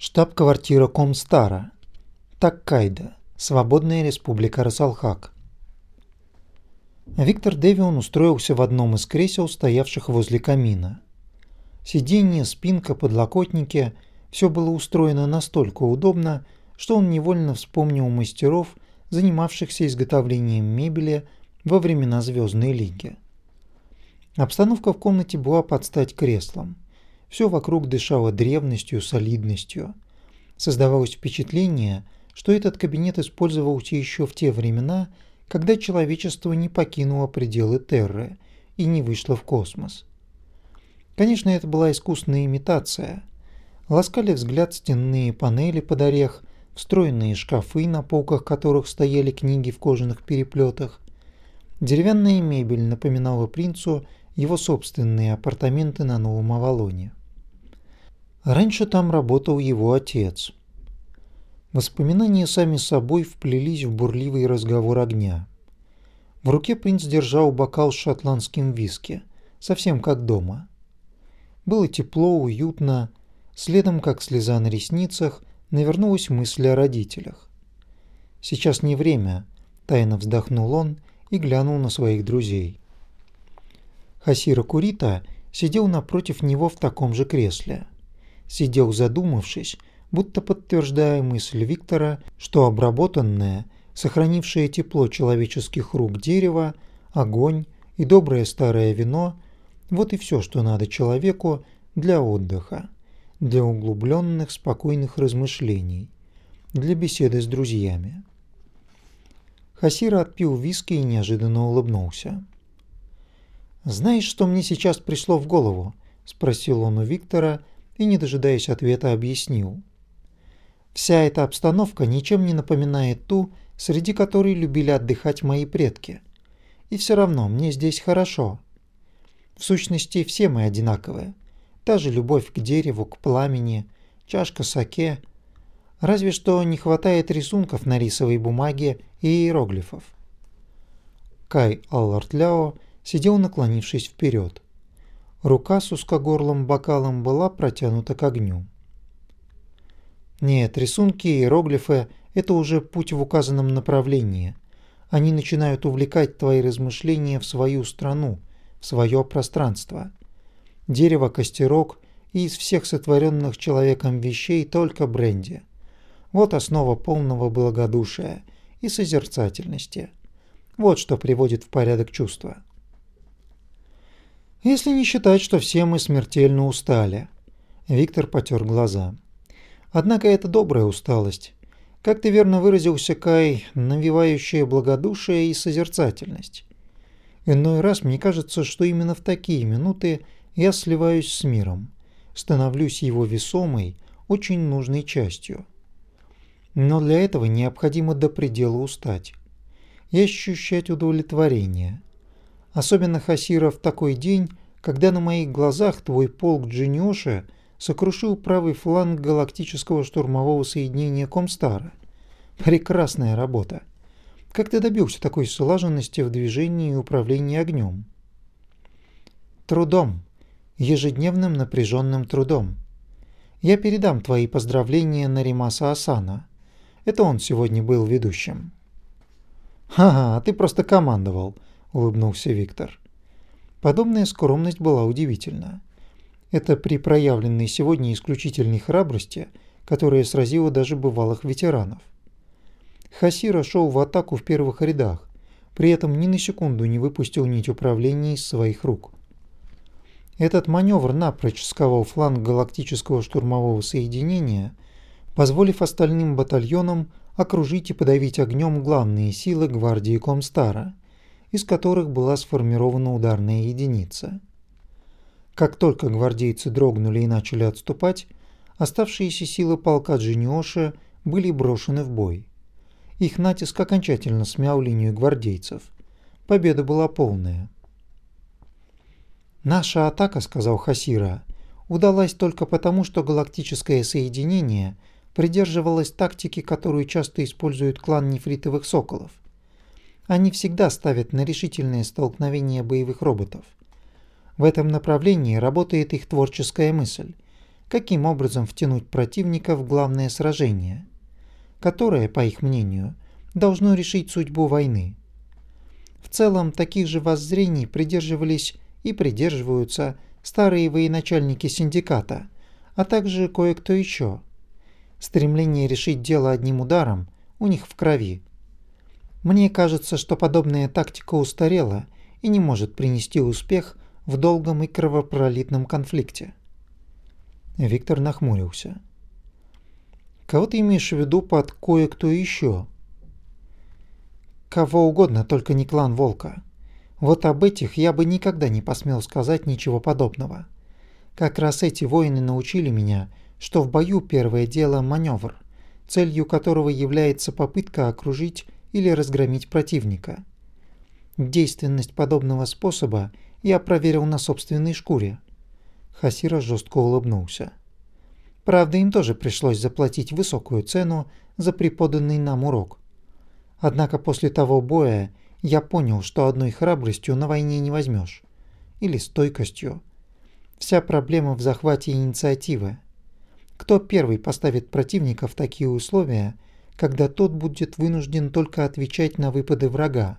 Штаб-квартира Комстара. Таккайда. Свободная республика Расалхак. Виктор Девион устроился в одном из кресел, стоявших возле камина. Сиденье, спинка, подлокотники – все было устроено настолько удобно, что он невольно вспомнил мастеров, занимавшихся изготовлением мебели во времена Звездной Лиги. Обстановка в комнате была под стать креслам – все вокруг дышало древностью, солидностью. Создавалось впечатление, что этот кабинет использовался еще в те времена, когда человечество не покинуло пределы Терры и не вышло в космос. Конечно, это была искусная имитация. Ласкали взгляд стенные панели под орех, встроенные шкафы, на полках которых стояли книги в кожаных переплетах. Деревянная мебель напоминала принцу его собственные апартаменты на Новом Авалоне. Раньше там работал его отец. Воспоминания сами собой вплелись в бурливый разговор огня. В руке принц держал бокал с шотландским виски, совсем как дома. Было тепло, уютно, следом, как слеза на ресницах, навернулась мысль о родителях. «Сейчас не время», – тайно вздохнул он и глянул на своих друзей. Хасира Курита сидел напротив него в таком же кресле – сидел задумавшись, будто подтверждая мысль Виктора, что обработанное, сохранившее тепло человеческих рук дерево, огонь и доброе старое вино – вот и все, что надо человеку для отдыха, для углубленных спокойных размышлений, для беседы с друзьями. Хасира отпил виски и неожиданно улыбнулся. «Знаешь, что мне сейчас пришло в голову?» – спросил он у Виктора – и, не дожидаясь ответа, объяснил. Вся эта обстановка ничем не напоминает ту, среди которой любили отдыхать мои предки. И все равно мне здесь хорошо. В сущности, все мы одинаковые. Та же любовь к дереву, к пламени, чашка саке. Разве что не хватает рисунков на рисовой бумаге и иероглифов. Кай Аллартляо сидел наклонившись вперед. Рука с узкогорлым бокалом была протянута к огню. Нет, рисунки и иероглифы – это уже путь в указанном направлении. Они начинают увлекать твои размышления в свою страну, в свое пространство. Дерево, костерок и из всех сотворенных человеком вещей только бренди. Вот основа полного благодушия и созерцательности. Вот что приводит в порядок чувства. Если не считать, что все мы смертельно устали. Виктор потер глаза. Однако это добрая усталость. Как ты верно выразился, Кай, навевающая благодушие и созерцательность. Иной раз мне кажется, что именно в такие минуты я сливаюсь с миром, становлюсь его весомой, очень нужной частью. Но для этого необходимо до предела устать и ощущать удовлетворение – Особенно Хасира в такой день, когда на моих глазах твой полк Джиньоши сокрушил правый фланг галактического штурмового соединения Комстара. Прекрасная работа. Как ты добился такой слаженности в движении и управлении огнем? Трудом. Ежедневным напряженным трудом. Я передам твои поздравления Наримаса Асана. Это он сегодня был ведущим. «Ха-ха, ты просто командовал», – улыбнулся Виктор. Подобная скромность была удивительна. Это при проявленной сегодня исключительной храбрости, которая сразила даже бывалых ветеранов. Хасира шел в атаку в первых рядах, при этом ни на секунду не выпустил нить управления из своих рук. Этот маневр напрочь сковал фланг галактического штурмового соединения, позволив остальным батальонам окружить и подавить огнем главные силы гвардии Комстара – из которых была сформирована ударная единица. Как только гвардейцы дрогнули и начали отступать, оставшиеся силы полка Джиниоши были брошены в бой. Их натиск окончательно смял линию гвардейцев. Победа была полная. «Наша атака», — сказал Хасира, — «удалась только потому, что галактическое соединение придерживалось тактики, которую часто использует клан нефритовых соколов — они всегда ставят на решительное столкновение боевых роботов. В этом направлении работает их творческая мысль. каким образом втянуть противника в главное сражение, которое, по их мнению, должно решить судьбу войны. В целом, таких же воззрений придерживались и придерживаются старые военачальники синдиката, а также кое-кто еще. Стремление решить дело одним ударом у них в крови. Мне кажется, что подобная тактика устарела и не может принести успех в долгом и кровопролитном конфликте. Виктор нахмурился. «Кого ты имеешь в виду под кое-кто еще?» «Кого угодно, только не клан Волка. Вот об этих я бы никогда не посмел сказать ничего подобного. Как раз эти воины научили меня, что в бою первое дело маневр, целью которого является попытка окружить или разгромить противника. Действенность подобного способа я проверил на собственной шкуре. Хасира жестко улыбнулся. Правда, им тоже пришлось заплатить высокую цену за преподанный нам урок. Однако после того боя я понял, что одной храбростью на войне не возьмешь. Или стойкостью. Вся проблема в захвате инициативы. Кто первый поставит противника в такие условия, когда тот будет вынужден только отвечать на выпады врага,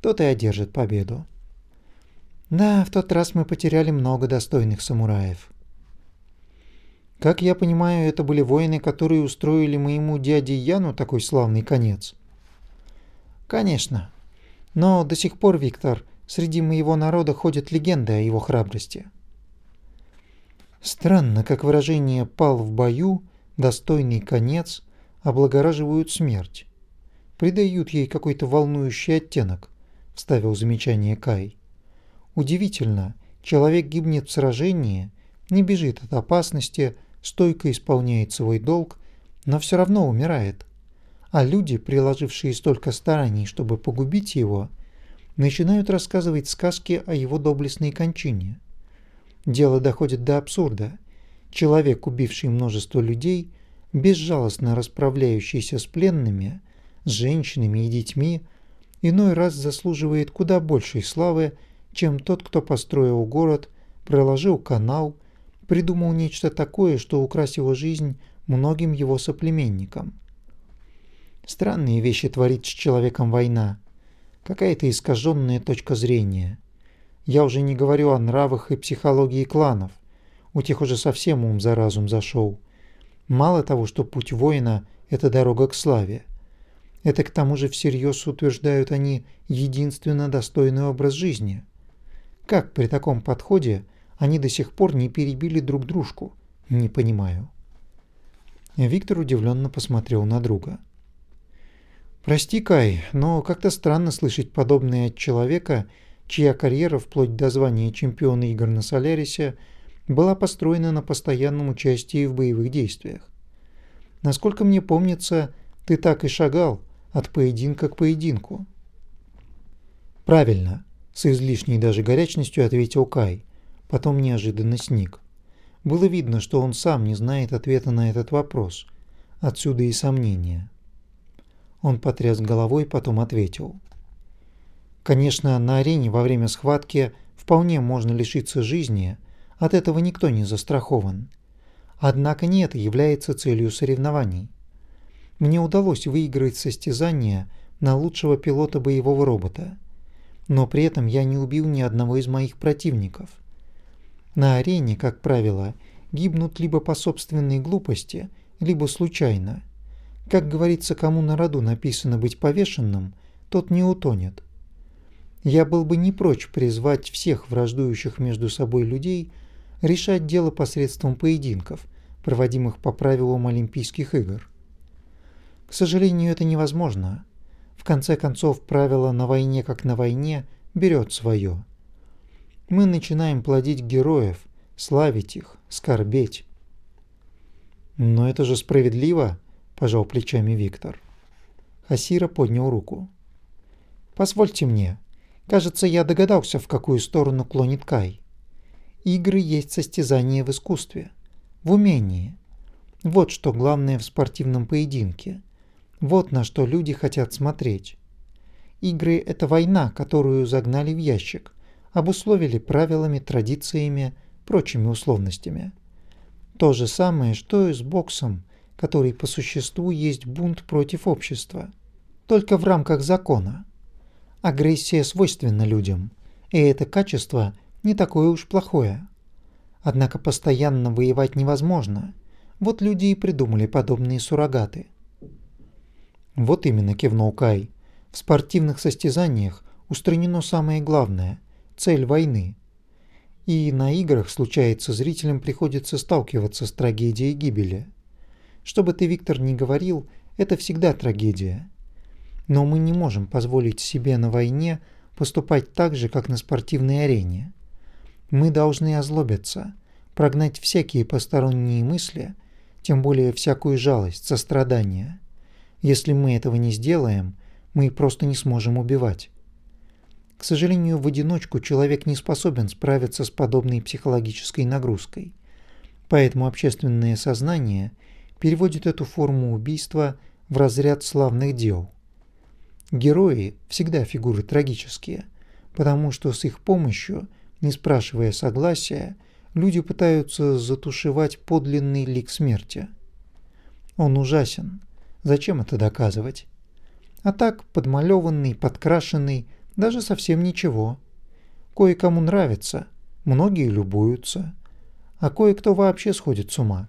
тот и одержит победу. Да, в тот раз мы потеряли много достойных самураев. Как я понимаю, это были воины, которые устроили моему дяде Яну такой славный конец. Конечно. Но до сих пор, Виктор, среди моего народа ходят легенды о его храбрости. Странно, как выражение «пал в бою», «достойный конец» облагораживают смерть. Придают ей какой-то волнующий оттенок, вставил замечание Кай. Удивительно, человек гибнет в сражении, не бежит от опасности, стойко исполняет свой долг, но все равно умирает. А люди, приложившие столько стараний, чтобы погубить его, начинают рассказывать сказки о его доблестной кончине. Дело доходит до абсурда. Человек, убивший множество людей, безжалостно расправляющийся с пленными, с женщинами и детьми, иной раз заслуживает куда большей славы, чем тот, кто построил город, проложил канал, придумал нечто такое, что украсило жизнь многим его соплеменникам. Странные вещи творит с человеком война. Какая-то искаженная точка зрения. Я уже не говорю о нравах и психологии кланов. У тех уже совсем ум за разум зашел. Мало того, что путь воина – это дорога к славе. Это к тому же всерьез утверждают они единственно достойный образ жизни. Как при таком подходе они до сих пор не перебили друг дружку? Не понимаю. Виктор удивленно посмотрел на друга. «Прости, Кай, но как-то странно слышать подобное от человека, чья карьера вплоть до звания чемпиона игр на Солярисе была построена на постоянном участии в боевых действиях. Насколько мне помнится, ты так и шагал от поединка к поединку». «Правильно», с излишней даже горячностью ответил Кай, потом неожиданно сник. Было видно, что он сам не знает ответа на этот вопрос. Отсюда и сомнения. Он потряс головой, потом ответил. Конечно, на арене во время схватки вполне можно лишиться жизни, от этого никто не застрахован. Однако не это является целью соревнований. Мне удалось выиграть состязание на лучшего пилота боевого робота – но при этом я не убил ни одного из моих противников. На арене, как правило, гибнут либо по собственной глупости, либо случайно. Как говорится, кому на роду написано быть повешенным, тот не утонет. Я был бы не прочь призвать всех враждующих между собой людей решать дело посредством поединков, проводимых по правилам Олимпийских игр. К сожалению, это невозможно. В конце концов, правило «на войне как на войне» берет свое. Мы начинаем плодить героев, славить их, скорбеть. «Но это же справедливо», – пожал плечами Виктор. Хасира поднял руку. «Позвольте мне. Кажется, я догадался, в какую сторону клонит Кай. Игры есть состязание в искусстве, в умении. Вот что главное в спортивном поединке. Вот на что люди хотят смотреть. Игры – это война, которую загнали в ящик, обусловили правилами, традициями, прочими условностями. То же самое, что и с боксом, который по существу есть бунт против общества, только в рамках закона. Агрессия свойственна людям, и это качество не такое уж плохое. Однако постоянно воевать невозможно. Вот люди и придумали подобные суррогаты. Вот именно кивнул Кай. В спортивных состязаниях устранено самое главное – цель войны. И на играх, случается, зрителям приходится сталкиваться с трагедией гибели. Что бы ты, Виктор, ни говорил, это всегда трагедия. Но мы не можем позволить себе на войне поступать так же, как на спортивной арене. Мы должны озлобиться, прогнать всякие посторонние мысли, тем более всякую жалость, сострадание. Если мы этого не сделаем, мы просто не сможем убивать. К сожалению, в одиночку человек не способен справиться с подобной психологической нагрузкой. Поэтому общественное сознание переводит эту форму убийства в разряд славных дел. Герои всегда фигуры трагические, потому что с их помощью – не спрашивая согласия, люди пытаются затушевать подлинный лик смерти. Он ужасен. Зачем это доказывать? А так, подмалеванный, подкрашенный, даже совсем ничего. Кое-кому нравится, многие любуются, а кое-кто вообще сходит с ума.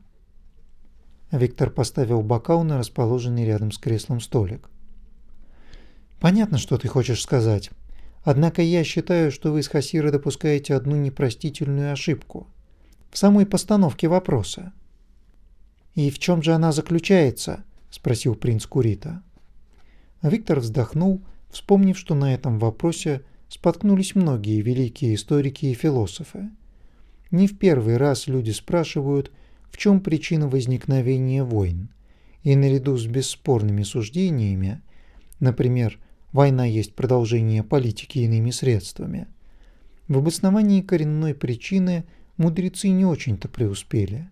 Виктор поставил бокал на расположенный рядом с креслом столик. «Понятно, что ты хочешь сказать. Однако я считаю, что вы с Хасира допускаете одну непростительную ошибку в самой постановке вопроса. «И в чем же она заключается?» – спросил принц Курита. Виктор вздохнул, вспомнив, что на этом вопросе споткнулись многие великие историки и философы. Не в первый раз люди спрашивают, в чем причина возникновения войн, и наряду с бесспорными суждениями, например, Война есть продолжение политики иными средствами. В обосновании коренной причины мудрецы не очень-то преуспели.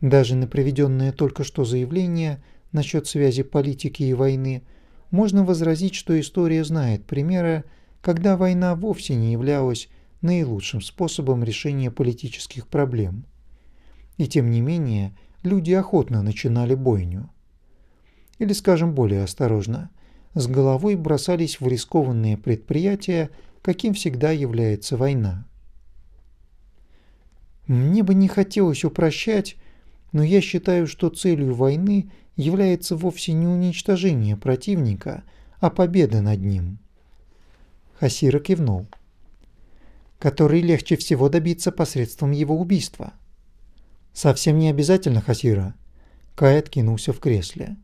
Даже на приведенное только что заявление насчет связи политики и войны можно возразить, что история знает примеры, когда война вовсе не являлась наилучшим способом решения политических проблем. И тем не менее, люди охотно начинали бойню. Или, скажем более осторожно, с головой бросались в рискованные предприятия, каким всегда является война. Мне бы не хотелось упрощать, но я считаю, что целью войны является вовсе не уничтожение противника, а победа над ним. Хасира кивнул. Который легче всего добиться посредством его убийства. Совсем не обязательно, Хасира. Кай откинулся в кресле.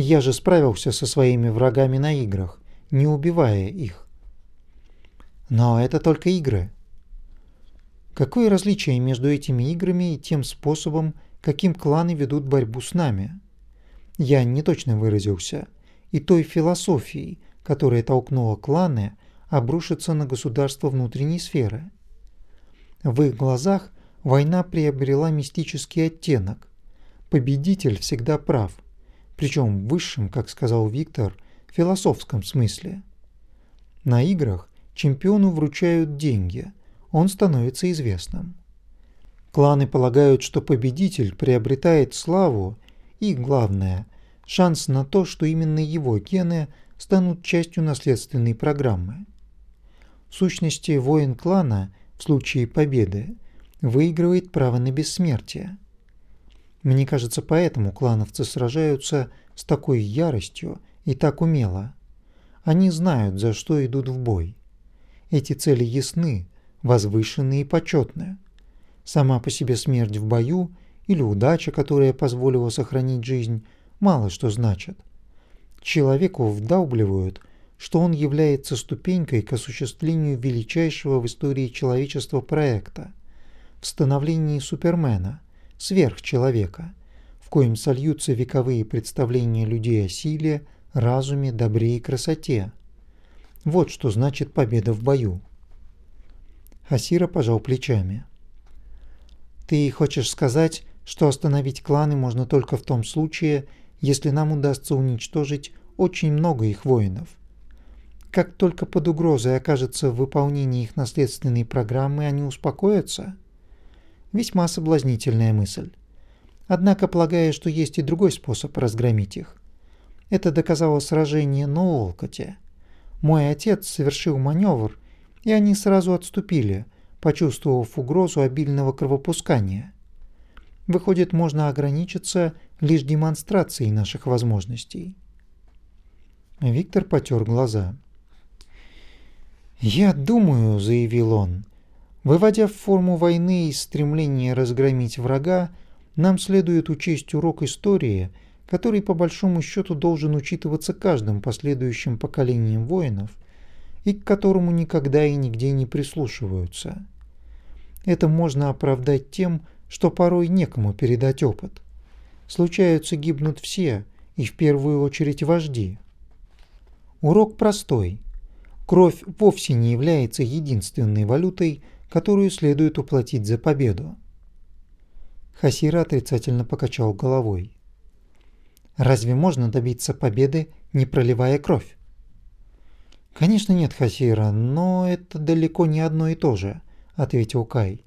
Я же справился со своими врагами на играх, не убивая их. Но это только игры. Какое различие между этими играми и тем способом, каким кланы ведут борьбу с нами? Я не точно выразился. И той философией, которая толкнула кланы обрушиться на государство внутренней сферы. В их глазах война приобрела мистический оттенок. Победитель всегда прав – причем в высшем, как сказал Виктор, философском смысле. На играх чемпиону вручают деньги, он становится известным. Кланы полагают, что победитель приобретает славу и, главное, шанс на то, что именно его гены станут частью наследственной программы. В сущности, воин клана в случае победы выигрывает право на бессмертие – мне кажется, поэтому клановцы сражаются с такой яростью и так умело. Они знают, за что идут в бой. Эти цели ясны, возвышенные и почетные. Сама по себе смерть в бою или удача, которая позволила сохранить жизнь, мало что значит. Человеку вдалбливают, что он является ступенькой к осуществлению величайшего в истории человечества проекта – в становлении Супермена – сверхчеловека, в коем сольются вековые представления людей о силе, разуме, добре и красоте. Вот что значит победа в бою. Хасира пожал плечами. Ты хочешь сказать, что остановить кланы можно только в том случае, если нам удастся уничтожить очень много их воинов. Как только под угрозой окажется выполнение их наследственной программы, они успокоятся – Весьма соблазнительная мысль. Однако полагаю, что есть и другой способ разгромить их. Это доказало сражение на Олкоте. Мой отец совершил маневр, и они сразу отступили, почувствовав угрозу обильного кровопускания. Выходит, можно ограничиться лишь демонстрацией наших возможностей. Виктор потер глаза. «Я думаю», — заявил он, — «выводя в форму войны из стремления разгромить врага, нам следует учесть урок истории, который по большому счету должен учитываться каждым последующим поколением воинов и к которому никогда и нигде не прислушиваются. Это можно оправдать тем, что порой некому передать опыт. Случаются гибнут все, и в первую очередь вожди. Урок простой. Кровь вовсе не является единственной валютой, которую следует уплатить за победу. Хасира отрицательно покачал головой. Разве можно добиться победы, не проливая кровь? Конечно нет, Хасира, но это далеко не одно и то же, ответил Кай.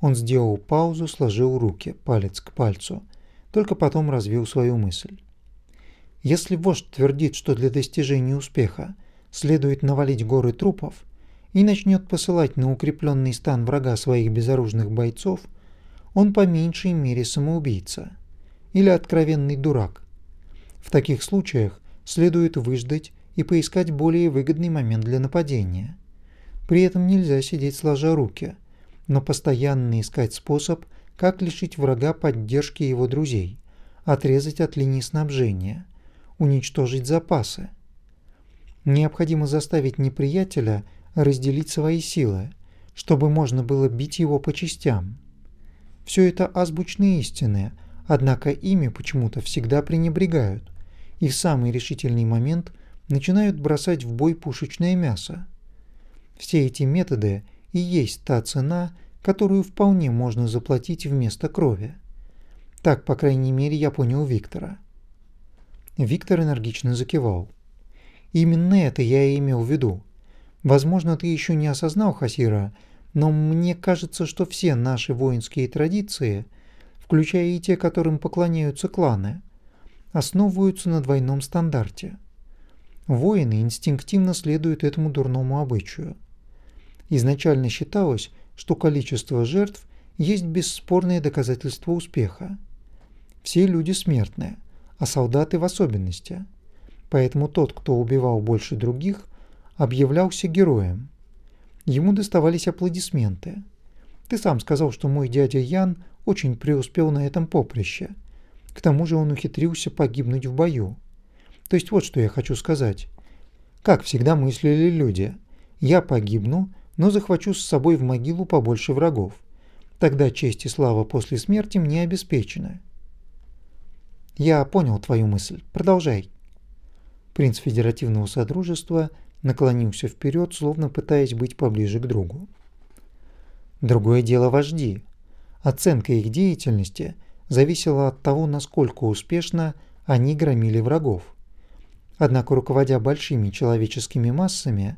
Он сделал паузу, сложил руки, палец к пальцу, только потом развил свою мысль. Если вождь твердит, что для достижения успеха следует навалить горы трупов и начнет посылать на укрепленный стан врага своих безоружных бойцов, он по меньшей мере самоубийца или откровенный дурак. В таких случаях следует выждать и поискать более выгодный момент для нападения. При этом нельзя сидеть сложа руки – но постоянно искать способ, как лишить врага поддержки его друзей, отрезать от линии снабжения, уничтожить запасы. Необходимо заставить неприятеля разделить свои силы, чтобы можно было бить его по частям. Все это азбучные истины, однако ими почему-то всегда пренебрегают и в самый решительный момент начинают бросать в бой пушечное мясо. Все эти методы и есть та цена, которую вполне можно заплатить вместо крови. Так, по крайней мере, я понял Виктора. Виктор энергично закивал. Именно это я и имел в виду. Возможно, ты еще не осознал, Хасира, но мне кажется, что все наши воинские традиции, включая и те, которым поклоняются кланы, основываются на двойном стандарте. Воины инстинктивно следуют этому дурному обычаю. Изначально считалось, что количество жертв есть бесспорное доказательство успеха. Все люди смертные, а солдаты в особенности. Поэтому тот, кто убивал больше других, объявлялся героем. Ему доставались аплодисменты. Ты сам сказал, что мой дядя Ян очень преуспел на этом поприще. К тому же он ухитрился погибнуть в бою. То есть вот что я хочу сказать. Как всегда мыслили люди. Я погибну, но захвачу с собой в могилу побольше врагов. Тогда честь и слава после смерти мне обеспечены. Я понял твою мысль. Продолжай. Принц Федеративного Содружества наклонился вперед, словно пытаясь быть поближе к другу. Другое дело вожди. Оценка их деятельности зависела от того, насколько успешно они громили врагов. Однако, руководя большими человеческими массами,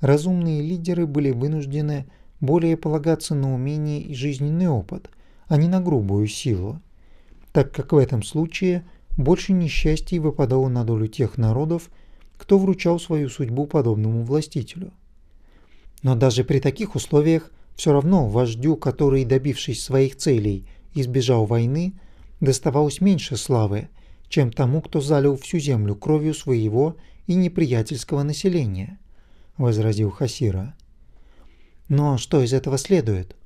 разумные лидеры были вынуждены более полагаться на умение и жизненный опыт, а не на грубую силу, так как в этом случае больше несчастий выпадало на долю тех народов, кто вручал свою судьбу подобному властителю. Но даже при таких условиях все равно вождю, который, добившись своих целей, избежал войны, доставалось меньше славы, чем тому, кто залил всю землю кровью своего и неприятельского населения –– возразил Хасира. «Но что из этого следует?»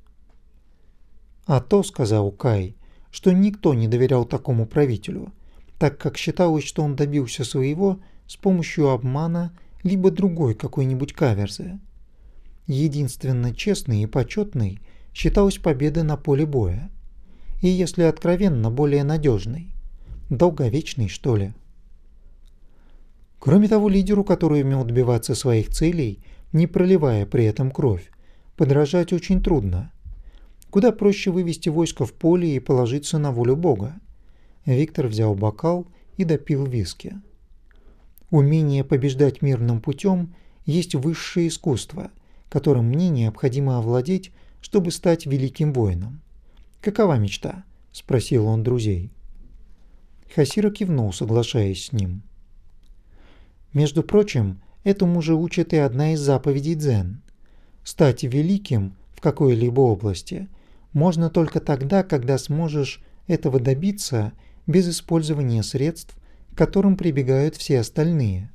«А то, – сказал Кай, – что никто не доверял такому правителю, так как считалось, что он добился своего с помощью обмана либо другой какой-нибудь каверзы. Единственно честной и почетной считалась победа на поле боя. И если откровенно, более надежной. Долговечной, что ли. Кроме того, лидеру, который умел добиваться своих целей, не проливая при этом кровь, подражать очень трудно. Куда проще вывести войско в поле и положиться на волю Бога. Виктор взял бокал и допил виски. Умение побеждать мирным путем есть высшее искусство, которым мне необходимо овладеть, чтобы стать великим воином. Какова мечта? спросил он друзей. Хасира кивнул, соглашаясь с ним. Между прочим, этому же учит и одна из заповедей дзен. Стать великим в какой-либо области можно только тогда, когда сможешь этого добиться без использования средств, которым прибегают все остальные.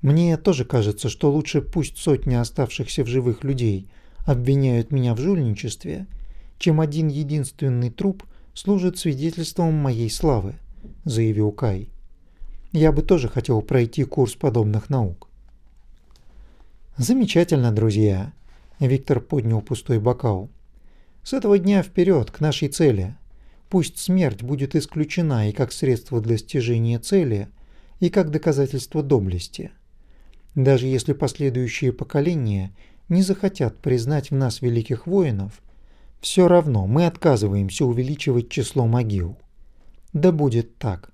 Мне тоже кажется, что лучше пусть сотни оставшихся в живых людей обвиняют меня в жульничестве, чем один единственный труп служит свидетельством моей славы, заявил Кай. Я бы тоже хотел пройти курс подобных наук. Замечательно, друзья. Виктор поднял пустой бокал. С этого дня вперед к нашей цели. Пусть смерть будет исключена и как средство для достижения цели, и как доказательство доблести. Даже если последующие поколения не захотят признать в нас великих воинов, все равно мы отказываемся увеличивать число могил. Да будет так.